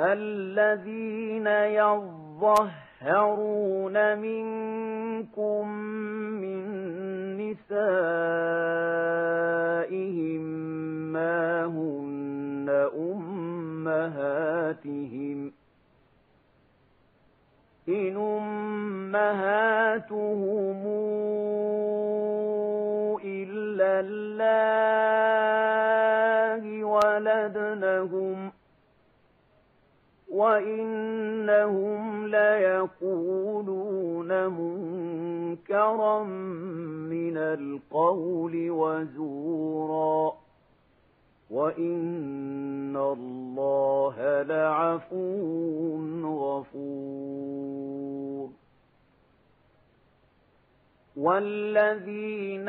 الذين يظهرون منكم من نسائهم ما هن أمهاتهم إن أمهاتهم إلا الله ولدنهم وإنهم ليقولون منكرا من القول وزورا وإن الله لعفو غفور والذين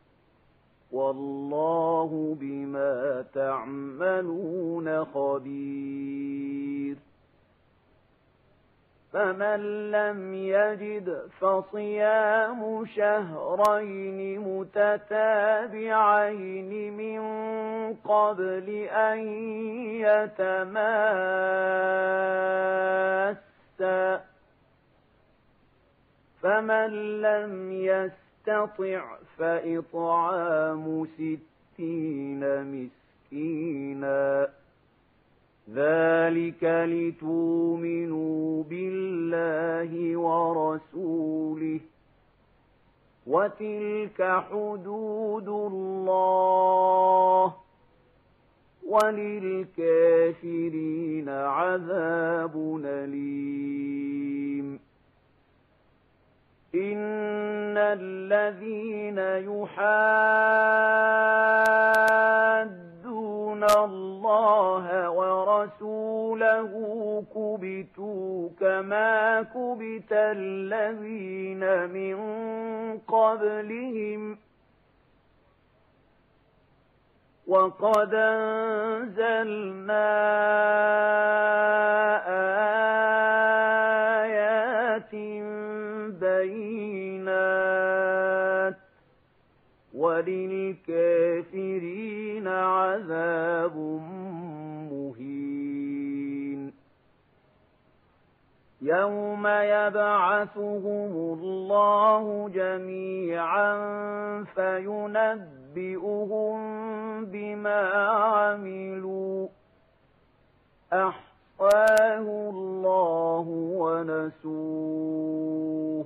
والله بما تعملون خبير. فمن لم يجد فصيام شهرين متتابعين من قبل أن يتماسا. فمن لم يستطع فإطعام ستين مسكينا. ذلك لتؤمنوا بالله ورسوله. وتلك حدود الله. وللكافرين عذاب أليم. إن الذين يحادون الله ورسوله كبتوا كما كبت الذين من قبلهم وقد أنزلنا آيات وللكافرين عذاب مهين. يوم يبعثهم الله جميعا فينبئهم بما عملوا. أحصاه الله ونسوه.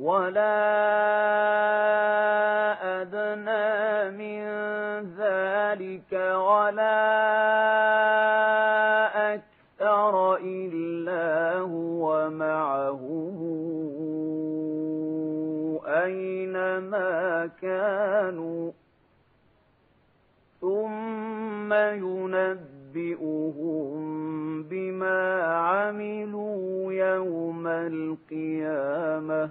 ولا أدنى من ذلك ولا أكثر إلا هو معهم أينما كانوا ثم ينبئهم بما عملوا يوم القيامة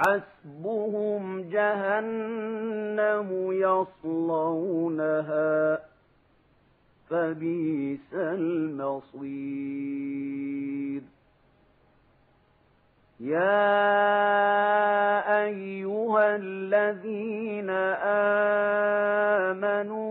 حسبهم جهنم يصلونها فبئس المصير. يا أيها الذين آمنوا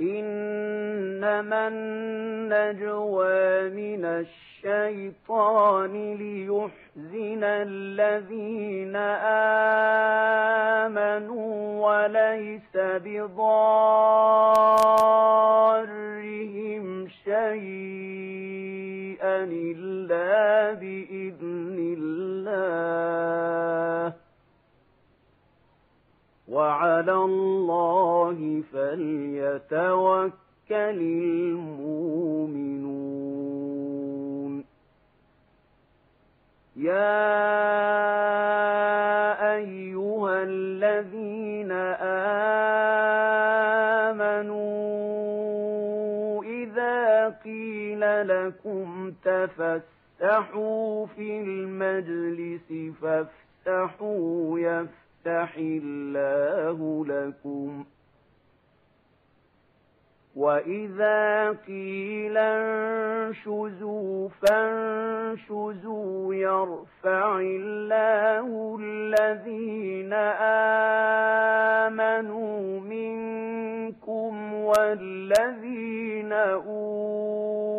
إنما النجوى من الشيطان ليحزن الذين آمنوا وليس بضارهم شيئا إلا بإذن الله. وعلى الله فليتوكل المؤمنون. يا أيها الذين آمنوا إذا قيل لكم تفسحوا في المجلس فافسحوا يفسحوا يفتح الله لكم. وإذا قيل انشزوا فانشزوا يرفع الله الذين آمنوا منكم والذين أوتوا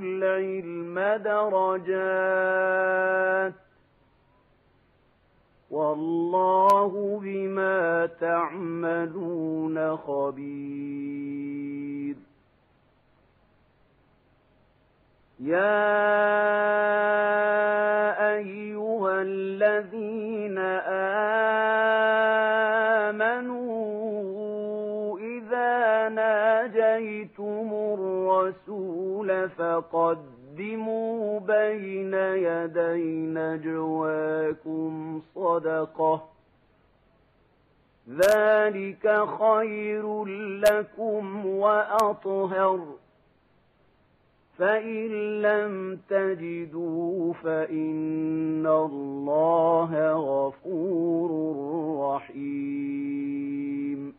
العلم درجات والله بما تعملون خبير. يا أيها الذين آمنوا إذا ناجيتم الرسول فقد قدموا بين يدي نجواكم صدقة ذلك خير لكم وأطهر فإن لم تجدوا فإن الله غفور رحيم.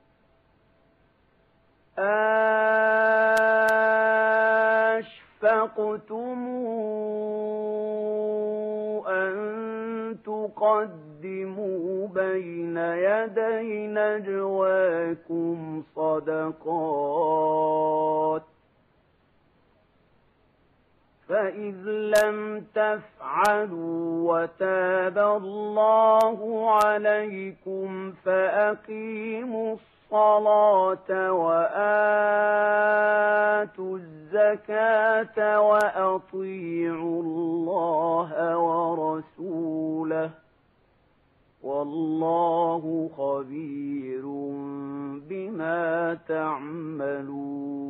أشفقتم أن تقدموا بين يدي نجواكم صدقات فإذ لم تفعلوا وتاب الله عليكم فأقيموا وآتوا الزكاة وأطيعوا الله ورسوله. والله خبير بما تعملون.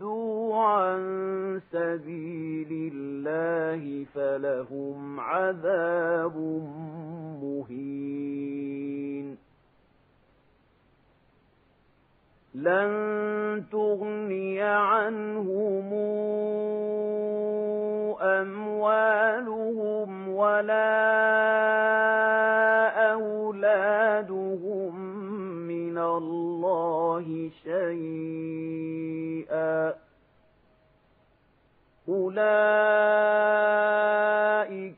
صدوا عن سبيل الله فلهم عذاب مهين. لن تغني عنهم أموالهم ولا الله شيئا. أولئك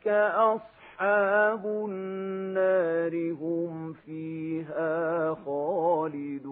أصحاب النار هم فيها خالدون.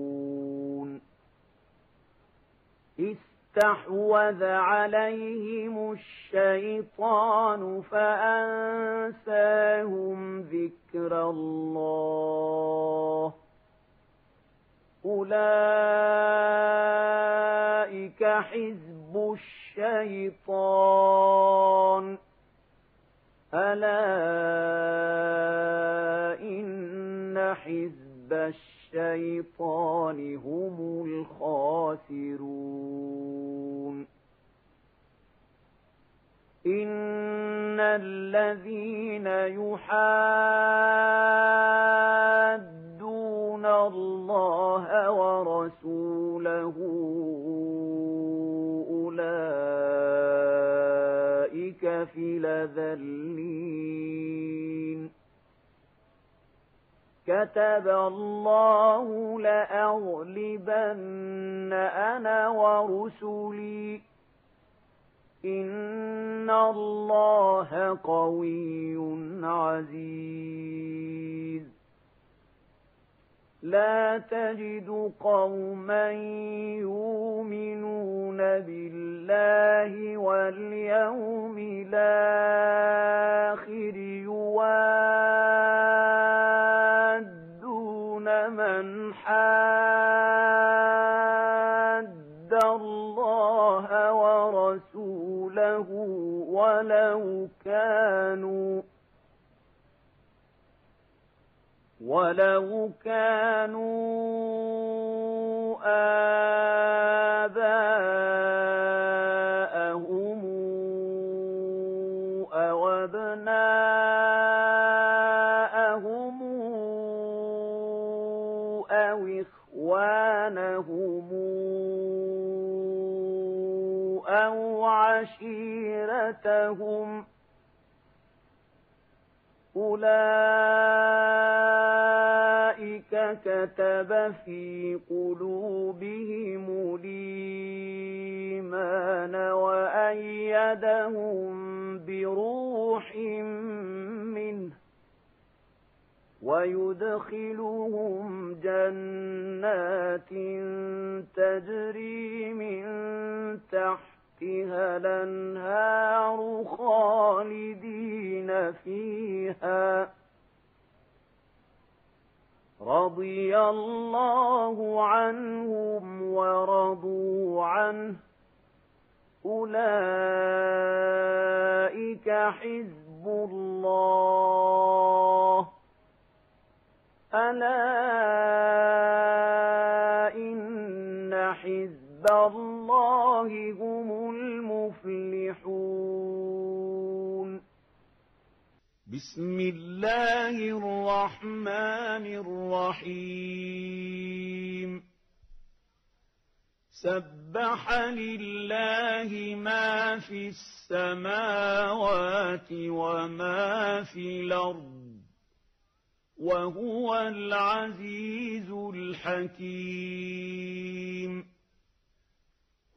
استحوذ عليهم الشيطان فأنساهم ذكر الله. أولئك حزب الشيطان. كتب الله لأغلبن أنا ورسلي. إن الله قوي عزيز. لا تجد قوما يؤمنون بالله واليوم الآخر ولو كانوا ولو كانوا آباءهم أو أبناءهم أو إخوانهم أو عشيرتهم أولئك كتب في قلوبهم الإيمان وأيدهم بروح منه ويدخلهم جنات تجري من تحتها الأنهار خالدين فيها. رضي الله عنهم ورضوا عنه. أولئك حزب الله. ألا إن حزب الله هم المفلحون. بسم الله الرحمن الرحيم. سبح لله ما في السماوات وما في الأرض وهو العزيز الحكيم.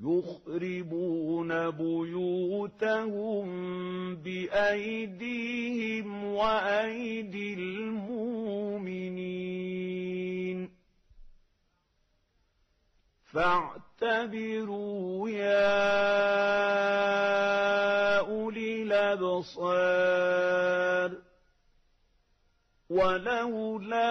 يخربون بيوتهم بأيديهم وأيدي المؤمنين. فاعتبروا يا أولي الأبصار ولولا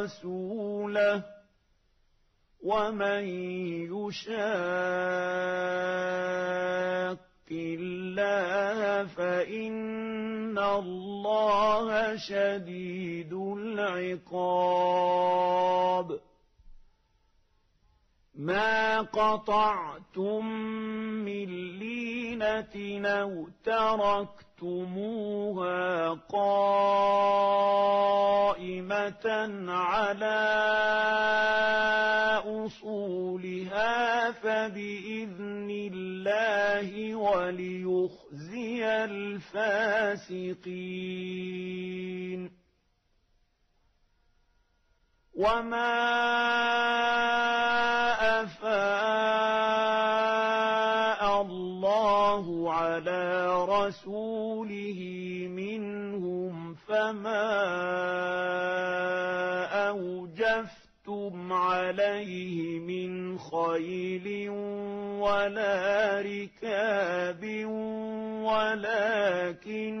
ورسوله ومن يشاق الله فإن الله شديد العقاب. ما قطعتم من لينة أو تركتموها قائمة على أصولها فبإذن الله وليخزي الفاسقين وما أفاء على رسوله منهم فما أوجفتم عليه من خيل ولا ركاب ولكن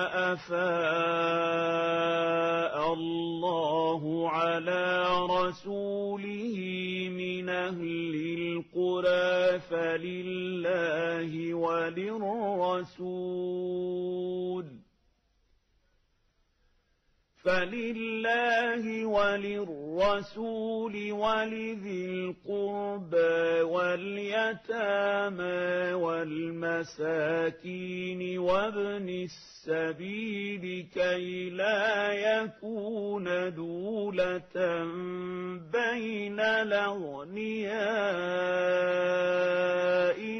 أفاء الله على رسوله من أهل القرى فلله وللرسول فلله وللرسول ولذي القربى واليتامى والمساكين وابن السبيل كي لا يكون دولة بين الأغنياء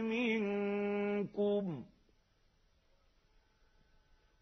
منكم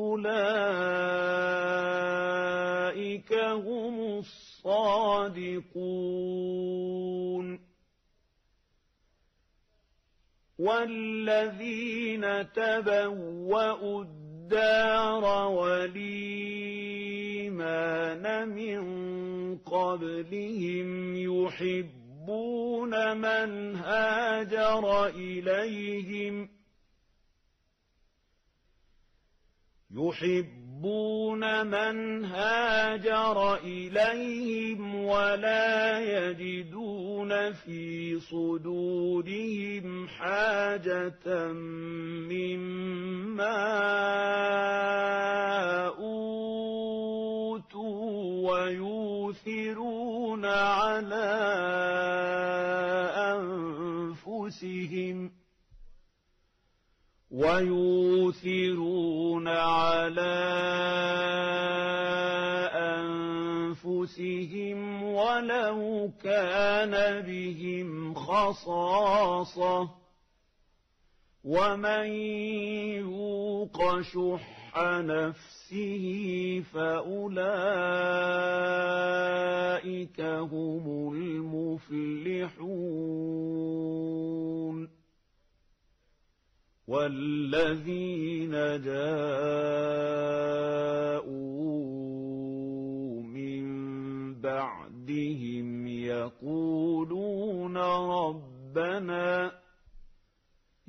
أولئك هم الصادقون والذين تبوأوا الدار والإيمان من قبلهم يحبون من هاجر إليهم ۖ يحبون من هاجر إليهم ولا يجدون في صدورهم حاجة مما أوتوا ويوثرون على أنفسهم ويوثرون على أنفسهم ولو كان بهم خصاصة ومن يوق شح نفسه فأولئك هم المفلحون والذين جاءوا من بعدهم يقولون ربنا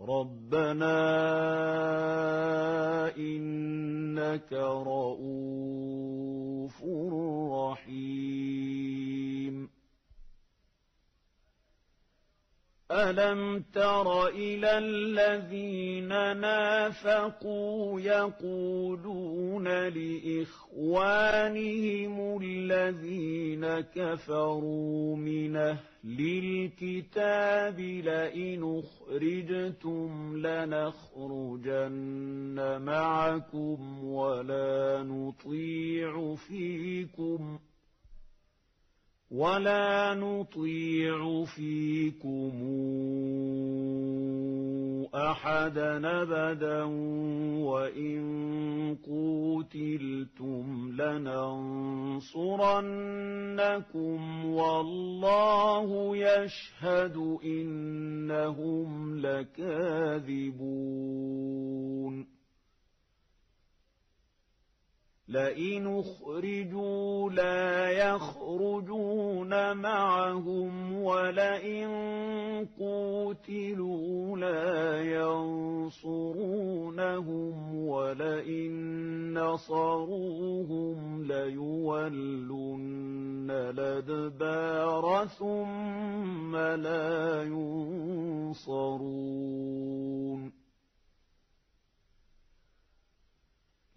ربنا إنك رؤوف رحيم ألم تر إلى الذين نافقوا يقولون لإخوانهم الذين كفروا من أهل الكتاب لئن أخرجتم لنخرجن معكم ولا نطيع فيكم ولا نطيع فيكم أحدا أبدا وإن قوتلتم لننصرنكم والله يشهد إنهم لكاذبون لئن اخرجوا لا يخرجون معهم ولئن قوتلوا لا ينصرونهم ولئن نصروهم ليولن الأدبار ثم لا ينصرون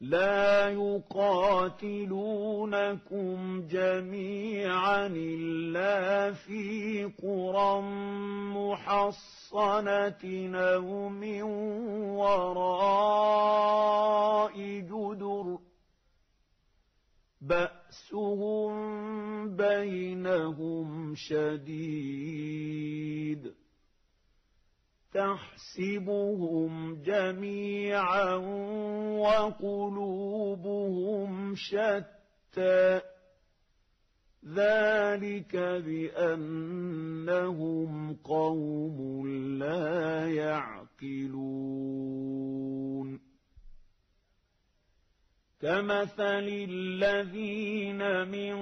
لا يقاتلونكم جميعا إلا في قرى محصنة أو من وراء جدر. بأسهم بينهم شديد. تحسبهم جميعا وقلوبهم شتى. ذلك بأنهم قوم لا يعقلون. كمثل الذين من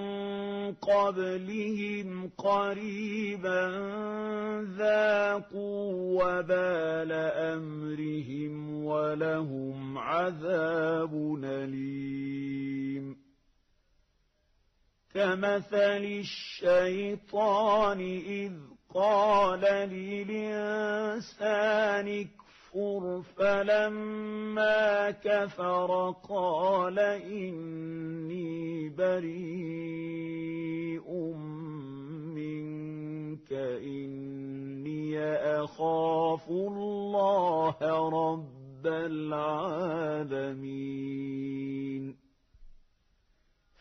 قبلهم قريبا ذاقوا وبال امرهم ولهم عذاب اليم كمثل الشيطان اذ قال للانسان يكفر فلما كفر قال إني بريء منك إني أخاف الله رب العالمين.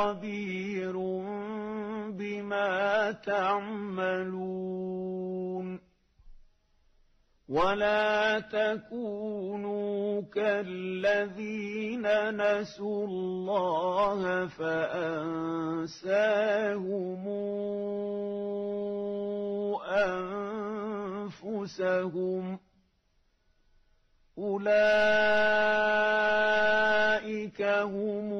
خبير بما تعملون ولا تكونوا كالذين نسوا الله فأنساهم أنفسهم أولئك هم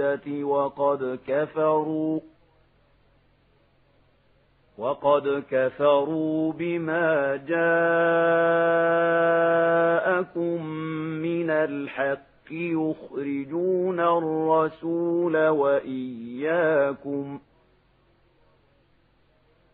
الْعِدَّةِ وَقَدْ كَفَرُوا وَقَدْ كَفَرُوا بِمَا جَاءَكُم مِّنَ الْحَقِّ يُخْرِجُونَ الرَّسُولَ وَإِيَّاكُمْ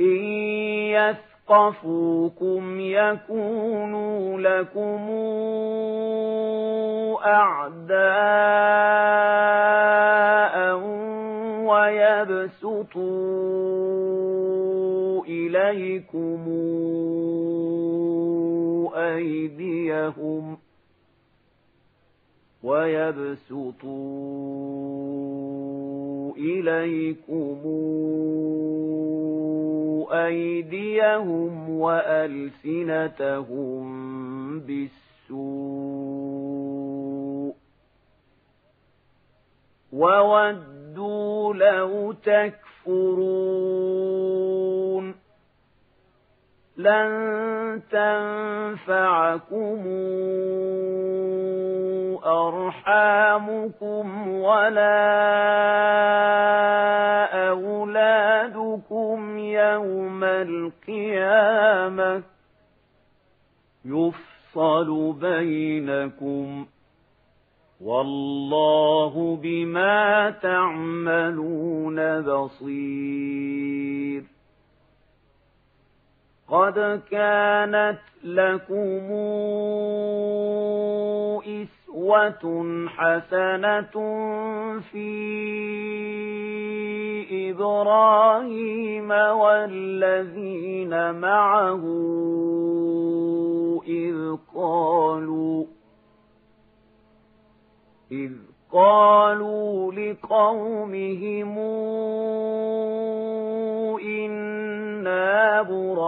إن يثقفوكم يكونوا لكم أعداء ويبسطوا إليكم أيديهم ويبسطوا إليكم أيديهم وألسنتهم بالسوء وودوا لو تكفرون لن تنفعكم أرحامكم ولا أولادكم يوم القيامة يفصل بينكم والله بما تعملون بصير قد كانت لكم إسوة حسنة في إبراهيم والذين معه إذ قالوا إذ قالوا لقومهم إنا منكم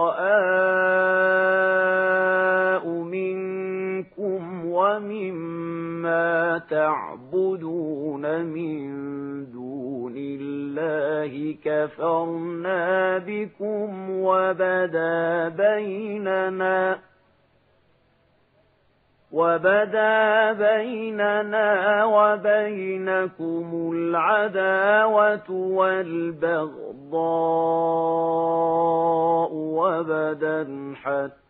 ومما تعبدون من دون الله كفرنا بكم وبدا بيننا وبدا بيننا وبينكم العداوة والبغضاء وبدا حتى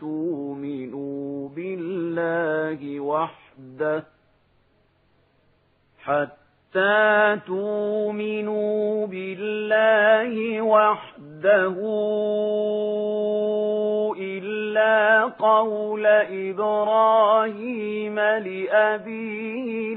تؤمنوا بالله وحده حتى تؤمنوا بالله وحده إلا قول إبراهيم لأبيه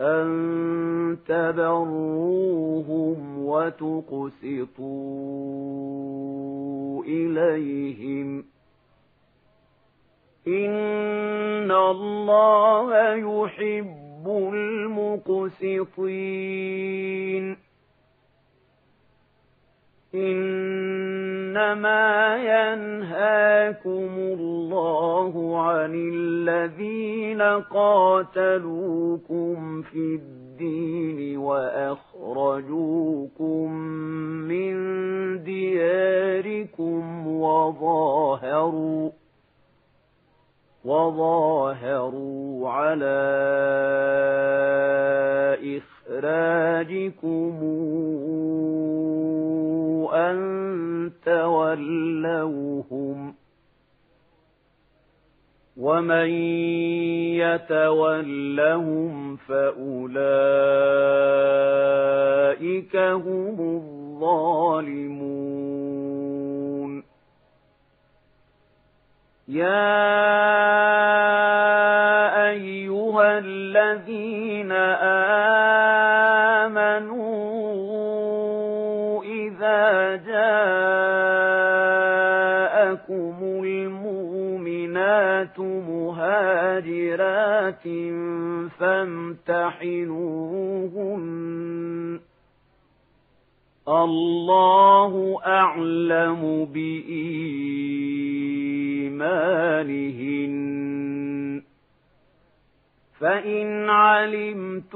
أن تبروهم وتقسطوا إليهم إن الله يحب المقسطين إنما ينهاكم الله عن الذين قاتلوكم في الدين وأخرجوكم من دياركم وظاهروا وظاهروا على إخراجكم أن تولوهم ومن يتولهم فأولئك هم الظالمون يا أيها الذين آمنوا مؤمنات فامتحنوهن الله أعلم بإيمانهن فإن علمتموهن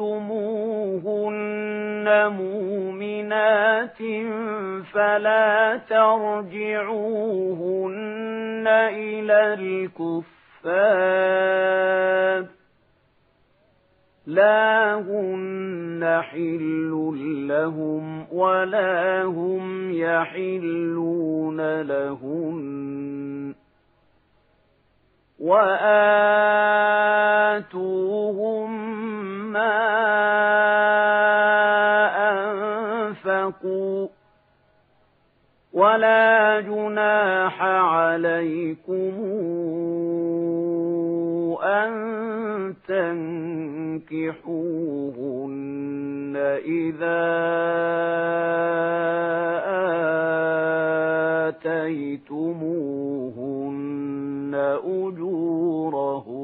مؤمنات فلا ترجعوهن إلى الكفار لا هن حل لهم ولا هم يحلون لهن. وآتوهم ما أنفقوا ولا جناح عليكم أن تنكحوهن إذا آتيتموهن أجورهن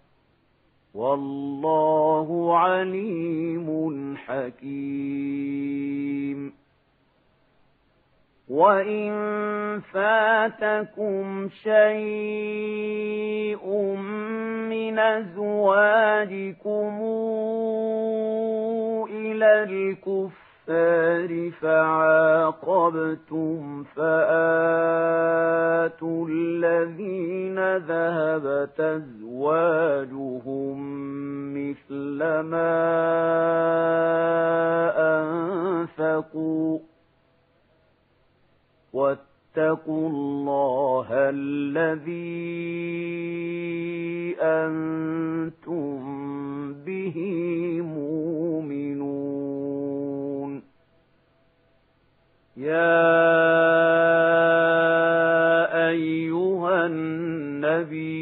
والله عليم حكيم. وإن فاتكم شيء من أزواجكم إلى الكفار فعاقبتم فآتوا الذين ذهبت أزواجهم مثل ما أنفقوا. واتقوا الله الذي أنتم به مؤمنون. يا أيها النبي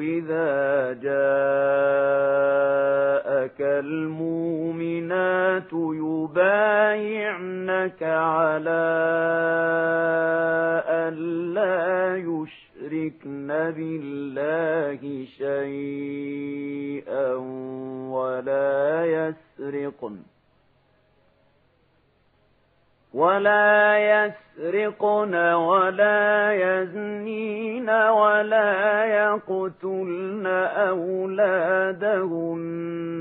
إذا جاءك المؤمنات يبايعنك يسرقن ولا يزنين ولا يقتلن أولادهن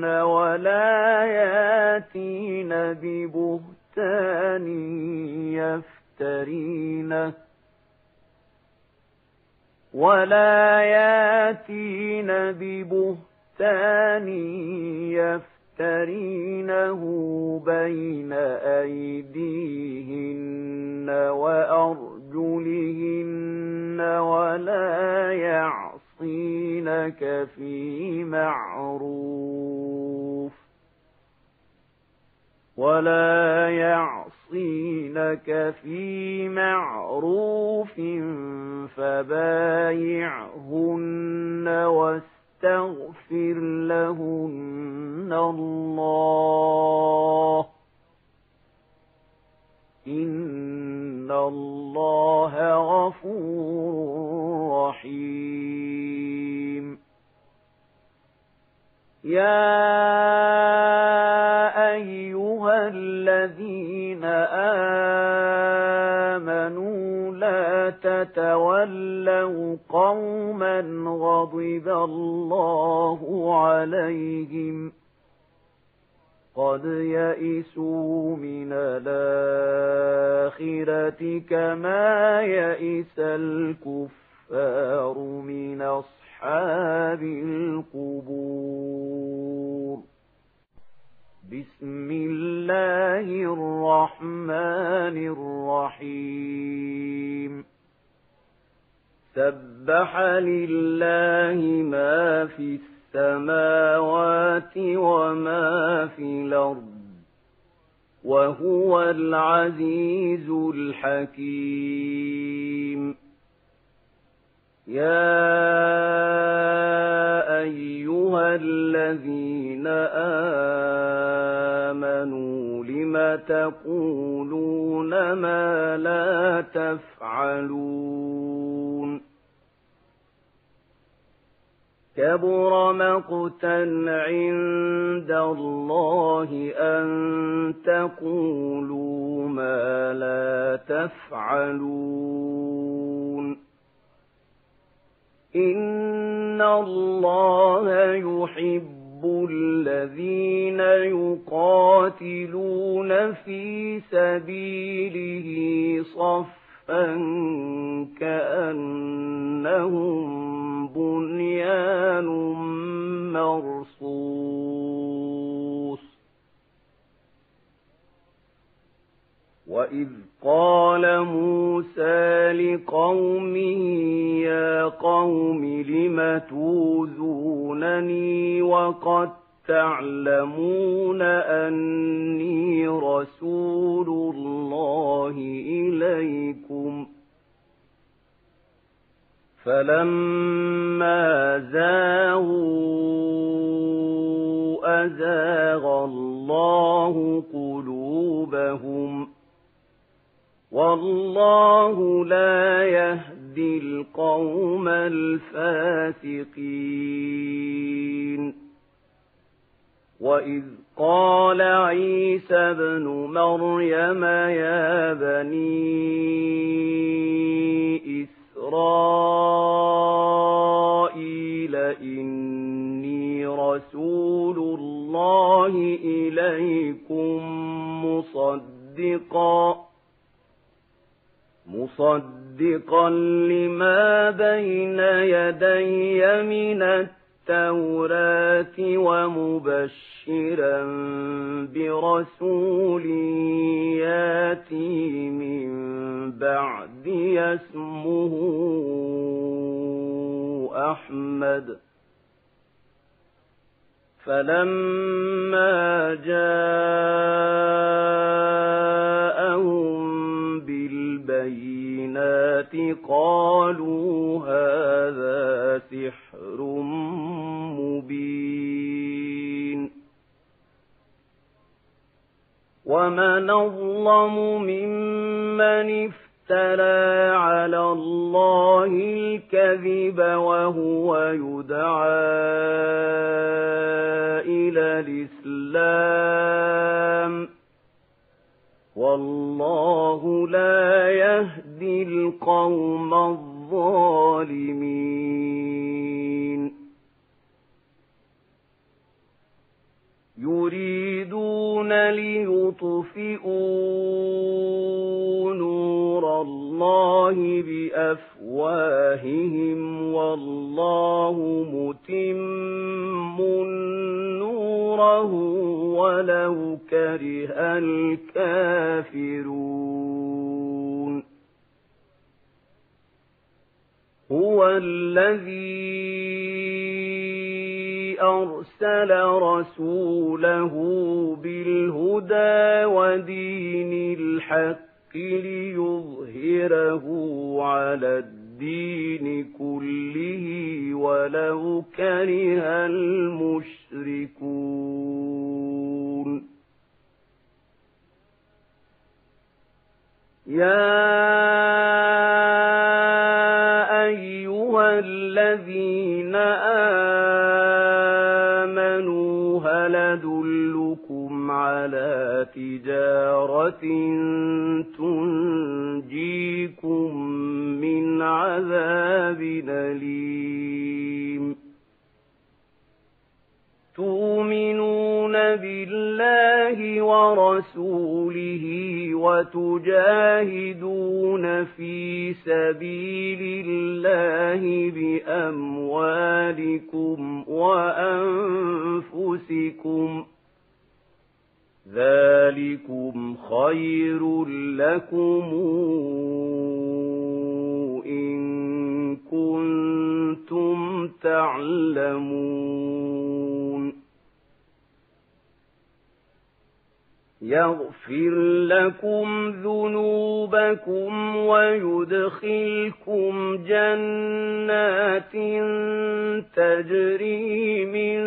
ولا ياتين ببهتان يفترينه ولا ياتين ببهتان يفترينه بين أيديهن وأرجلهن ولا يعصينك في معروف ولا يعصينك في معروف فبايعهن واستغفر لهن الله إن الله غفور رحيم يا أيها الذين آمنوا لا تتولوا قوما غضب الله عليهم قد يئسوا من الآخرة كما يئس الكفار من أصحاب القبور. بسم الله الرحمن الرحيم. سبح لله ما في السماء السماوات وما في الأرض وهو العزيز الحكيم. يا أيها الذين آمنوا لم تقولون ما لا تفعلون؟ كبر مقتا عند الله أن تقولوا ما لا تفعلون. إن الله يحب الذين يقاتلون في سبيله صفا كأنهم بُرْهَانٌ قالوا تجارة تنجيكم من عذاب أليم. تؤمنون بالله ورسوله وتجاهدون في سبيل الله بأموالكم وأنفسكم ۖ ذَلِكُمْ خَيْرٌ لَكُمْ إِن كُنتُمْ تَعْلَمُونَ يَغْفِرْ لَكُمْ ذُنُوبَكُمْ وَيُدْخِلْكُمْ جَنَّاتٍ تَجْرِي مِن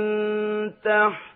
تَحْتِهَا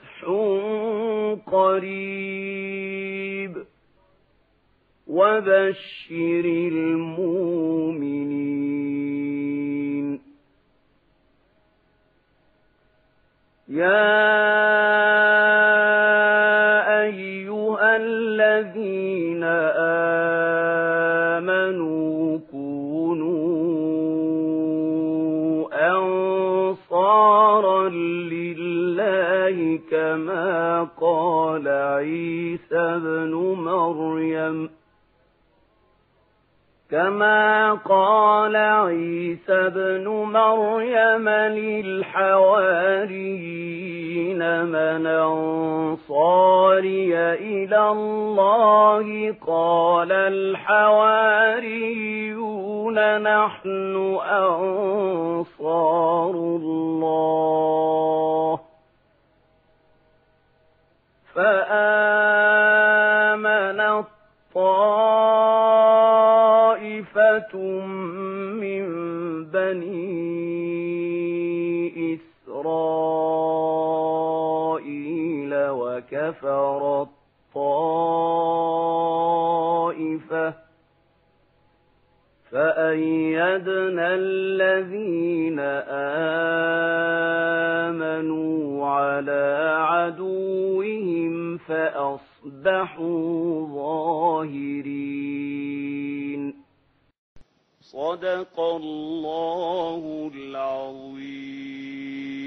قريب. وبشر المؤمنين. يا كما قال عيسى بن مريم. كما قال عيسى بن مريم للحواريين من أنصاري إلى الله؟ قال الحواريون نحن أنصار الله. فآمن الطائفة من بني إسرائيل وكفر الطائفة فأيدنا الذين آمنوا على عدوهم فأصبحوا ظاهرين. صدق الله العظيم.